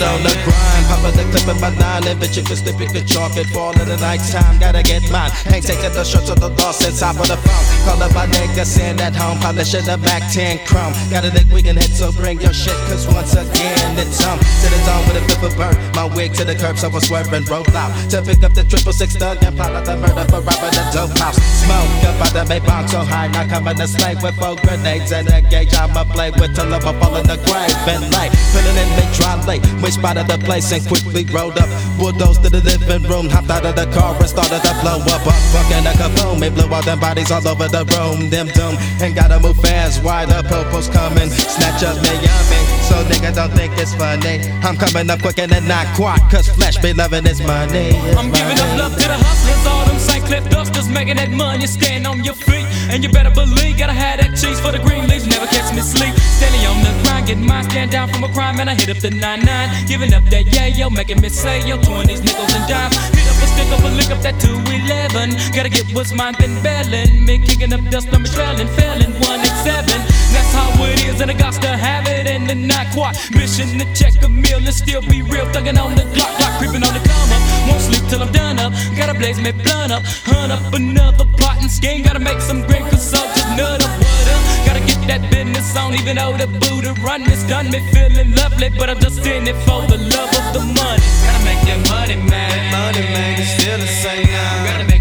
the grind, popping the clip in my nine, and bitch, if it's the pick chalk it, fall in the night time, gotta get mine. Ain't taking the shots of the lost inside of the phone. Call up my nigga, sitting at home, polishing the back 10 chrome. Got a dick we can hit, so bring your shit, cause once again, it's um, to the dawn with a flip of bird. My wig to the curb, so I swerve and roll out. To pick up the triple six thug and plot out the murder for robbing the dope house. Smoke out the Maybach so high, now coming to slay with four grenades and a gauge. I'ma play with till I'm fall in the grave and late. Filling in mid dry late. We spotted the place and quickly rolled up. Bulldozed to the living room, hopped out of the car and started to blow up. Up fucking a kaboom. It blew all them bodies all over the room. Them doom and gotta move fast. Why the popo's coming? Snatch up me yummy. So nigga don't think it's funny. I'm coming up quick and then not quite. Cause flesh be loving this money. It's I'm giving up love to the hustlers, all St. Cliff dusters, making that money, stand on your feet. And you better believe, gotta have that cheese for the green leaves, never catch me sleep. Steady on the grind, getting mine, stand down from a crime, and I hit up the 9-9. Giving up that yeah, yo, making me say, yo, 20s, nickels, and dimes. Hit up a stick up a lick up that 211. Gotta get what's mine, then bailing. Me kicking up dust, I'm trailing, failing, 1 and 7. That's how it is, and I got to have and then not quite. Mission to check a meal and still be real, thugging on the clock, clock creeping on the come up. Won't sleep till I'm done up. Gotta blaze me blunt up, hunt up another plot and scheme. Gotta make some green consult, just nut up, what up? Gotta get that business on, even though the Buddha run it's done me feeling lovely, but I'm just in it for the love of the money. Gotta make that money, man. Money, man, it's still the same now. Gotta make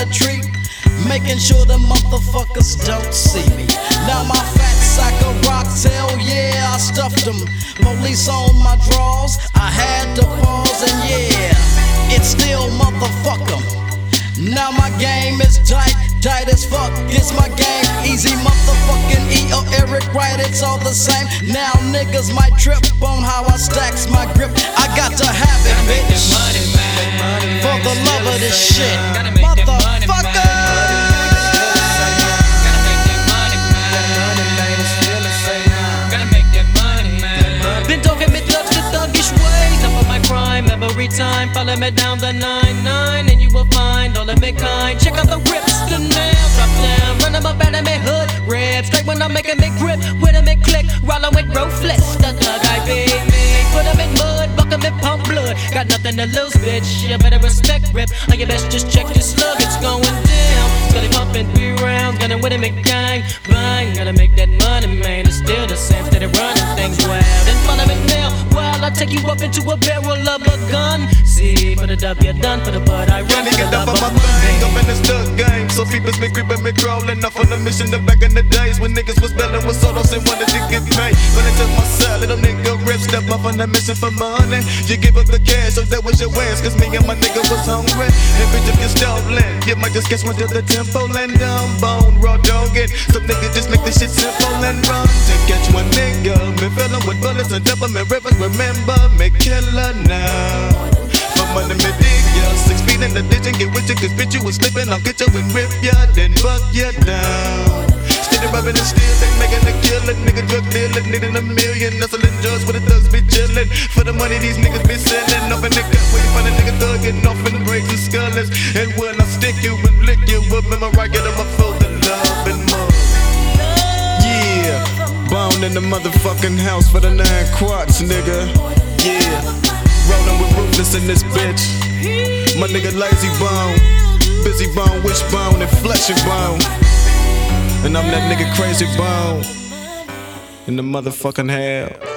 a tree. Making sure the motherfuckers don't see me. Now my fat sack of rocks, hell yeah, I stuffed them. Police on my drawers, I had to pause, and yeah, it's still motherfucker. Now my game is tight, tight as fuck. It's my game, Eazy motherfucking E or Eric Wright, it's all the same. Now niggas might trip on how I stacks my grip. I got to have it, Gotta make that bitch. For the love of this shit, time. Follow me down the 9-9 and you will find all of me kind. Check out the rips, the nail drop down. Run them up out of me hood. Rip straight when I'm making me grip. With them and click. Rollin' with ruthless. The thug I be. Put them in mud, buck them in pump blood. Got nothing to lose, bitch. You better respect rip. Or you best just check your take you up into a barrel of a gun. See, for the W done, for the bud I run. For Nigga, the up of my thing, up in this thug game. So people's been creeping, me crawling off on the mission. The back in the days when niggas was belling with solos and wanted to get paid. When they took my side, little nigga rip, step up on the mission for money. You give up the cash, so that was your wins. Cause me and my nigga was hungry. And bitch, if you're stolen, you might just catch one to the tempo and down bone, raw dogging. Some niggas just make this shit simple and run. To catch one nigga, with bullets and me rivers. Remember me killer now. My money me dig ya Six feet in the ditch and get with you Cause bitch you was slipping I'll get you and rip ya Then buck ya down. Steady rubbing and stealing Making a killing. Nigga drug dealing Needing a million. Hustling drugs where the thugs be chilling. For the money these niggas be selling. Off in the motherfucking house for the nine quads, nigga. Yeah. Rolling with ruthless in this bitch. My nigga Layzie Bone. Bizzy Bone, wishbone, and Flesh-n-Bone. And I'm that nigga Krayzie Bone. In the motherfucking hell.